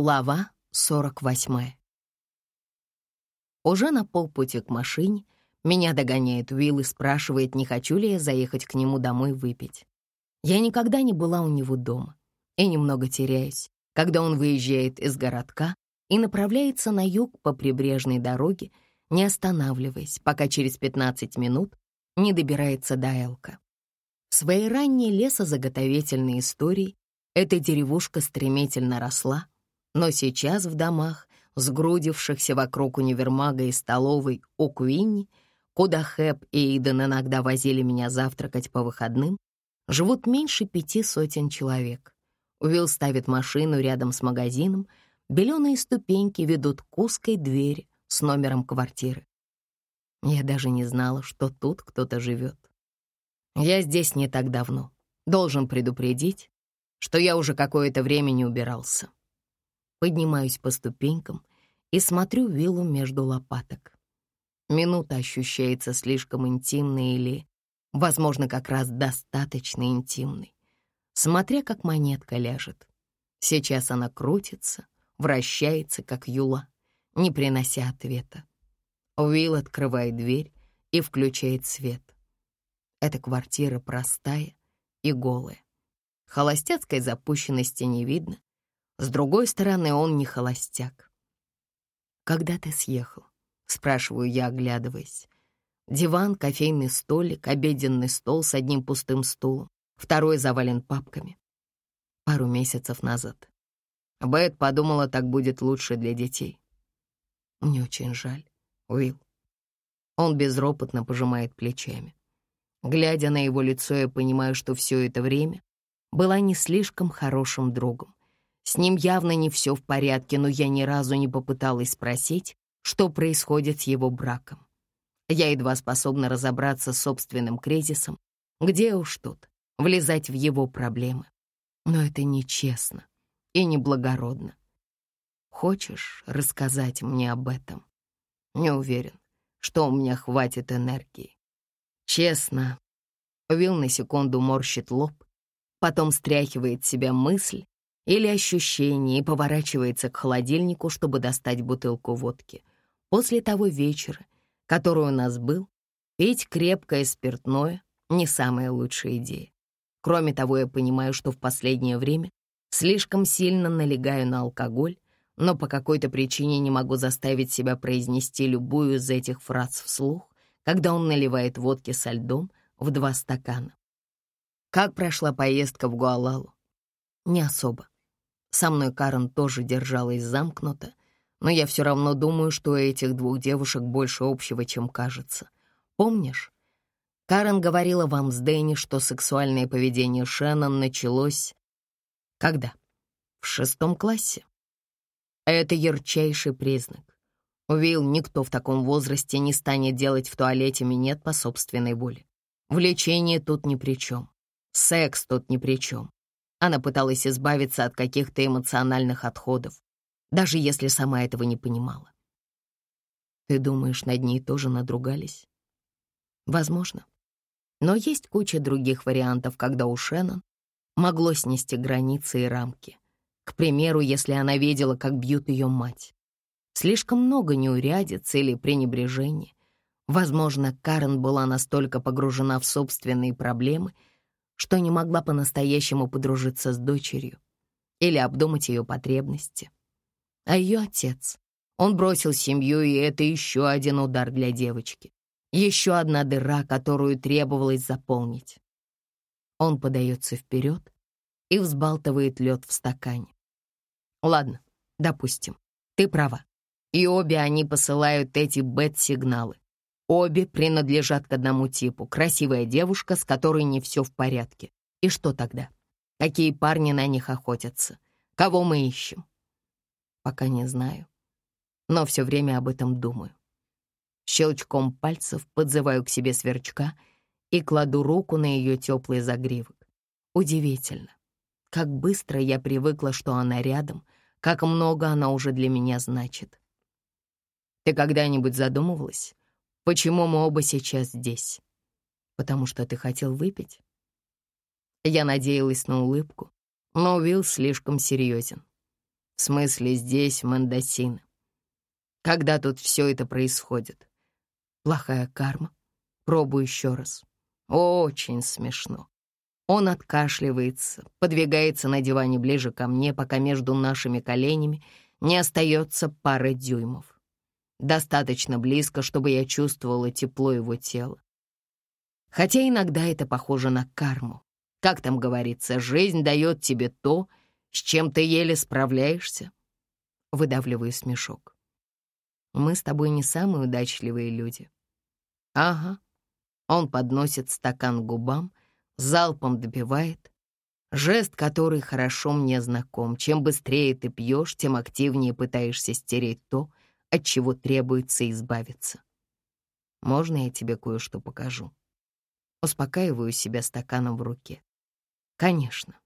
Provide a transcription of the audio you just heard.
Глава 48. Уже на полпути к машине меня догоняет Уилл и спрашивает, не хочу ли я заехать к нему домой выпить. Я никогда не была у него дома и немного теряюсь, когда он выезжает из городка и направляется на юг по прибрежной дороге, не останавливаясь, пока через 15 минут не добирается до Элка. В своей ранней лесозаготовительной истории эта деревушка стремительно росла, но сейчас в домах, сгрудившихся вокруг универмага и столовой у Куинни, куда Хэп и Иден иногда возили меня завтракать по выходным, живут меньше пяти сотен человек. Уилл ставит машину рядом с магазином, беленые ступеньки ведут к узкой двери с номером квартиры. Я даже не знала, что тут кто-то живет. Я здесь не так давно. Должен предупредить, что я уже какое-то время не убирался. Поднимаюсь по ступенькам и смотрю виллу между лопаток. Минута ощущается слишком интимной или, возможно, как раз достаточно интимной, смотря как монетка ляжет. Сейчас она крутится, вращается, как юла, не принося ответа. Уилл открывает дверь и включает свет. Эта квартира простая и голая. Холостяцкой запущенности не видно. С другой стороны, он не холостяк. «Когда ты съехал?» — спрашиваю я, оглядываясь. Диван, кофейный столик, обеденный стол с одним пустым стулом, второй завален папками. Пару месяцев назад. Бет подумала, так будет лучше для детей. Мне очень жаль, Уилл. Он безропотно пожимает плечами. Глядя на его лицо, я понимаю, что все это время была не слишком хорошим другом. С ним явно не все в порядке, но я ни разу не попыталась спросить, что происходит с его браком. Я едва способна разобраться с собственным кризисом, где уж тут, влезать в его проблемы. Но это нечестно и неблагородно. Хочешь рассказать мне об этом? Не уверен, что у меня хватит энергии. Честно, Уилл на секунду морщит лоб, потом стряхивает себя мысль или ощущение и поворачивается к холодильнику, чтобы достать бутылку водки. После того вечера, который у нас был, пить крепкое спиртное — не самая лучшая идея. Кроме того, я понимаю, что в последнее время слишком сильно налегаю на алкоголь, но по какой-то причине не могу заставить себя произнести любую из этих фраз вслух, когда он наливает водки со льдом в два стакана. Как прошла поездка в Гуалалу? Не особо. Со мной Карен тоже держалась замкнуто, но я все равно думаю, что у этих двух девушек больше общего, чем кажется. Помнишь? Карен говорила вам с Дэнни, что сексуальное поведение Шеннон началось... Когда? В шестом классе. Это ярчайший признак. Уилл, никто в таком возрасте не станет делать в туалете минет по собственной воле. Влечение тут ни при чем. Секс тут ни при чем. Она пыталась избавиться от каких-то эмоциональных отходов, даже если сама этого не понимала. Ты думаешь, над ней тоже надругались? Возможно. Но есть куча других вариантов, когда у Шеннон могло снести границы и рамки. К примеру, если она видела, как бьют ее мать. Слишком много неурядиц или пренебрежения. Возможно, Карен была настолько погружена в собственные проблемы — что не могла по-настоящему подружиться с дочерью или обдумать ее потребности. А ее отец, он бросил семью, и это еще один удар для девочки. Еще одна дыра, которую требовалось заполнить. Он подается вперед и взбалтывает лед в стакане. Ладно, допустим, ты права. И обе они посылают эти бет-сигналы. Обе принадлежат к одному типу. Красивая девушка, с которой не все в порядке. И что тогда? Какие парни на них охотятся? Кого мы ищем? Пока не знаю. Но все время об этом думаю. Щелчком пальцев подзываю к себе сверчка и кладу руку на ее теплый загривок. Удивительно, как быстро я привыкла, что она рядом, как много она уже для меня значит. Ты когда-нибудь задумывалась, Почему мы оба сейчас здесь? Потому что ты хотел выпить? Я надеялась на улыбку, но Уилл слишком серьезен. В смысле, здесь, Мандасина. Когда тут все это происходит? Плохая карма. Пробую еще раз. Очень смешно. Он откашливается, подвигается на диване ближе ко мне, пока между нашими коленями не остается пара дюймов. Достаточно близко, чтобы я чувствовала тепло его тела. Хотя иногда это похоже на карму. Как там говорится, жизнь дает тебе то, с чем ты еле справляешься. Выдавливаю смешок. Мы с тобой не самые удачливые люди. Ага. Он подносит стакан к губам, залпом допивает. Жест, который хорошо мне знаком. Чем быстрее ты пьешь, тем активнее пытаешься стереть то, от чего требуется избавиться. Можно я тебе кое-что покажу? Успокаиваю себя стаканом в руке. Конечно.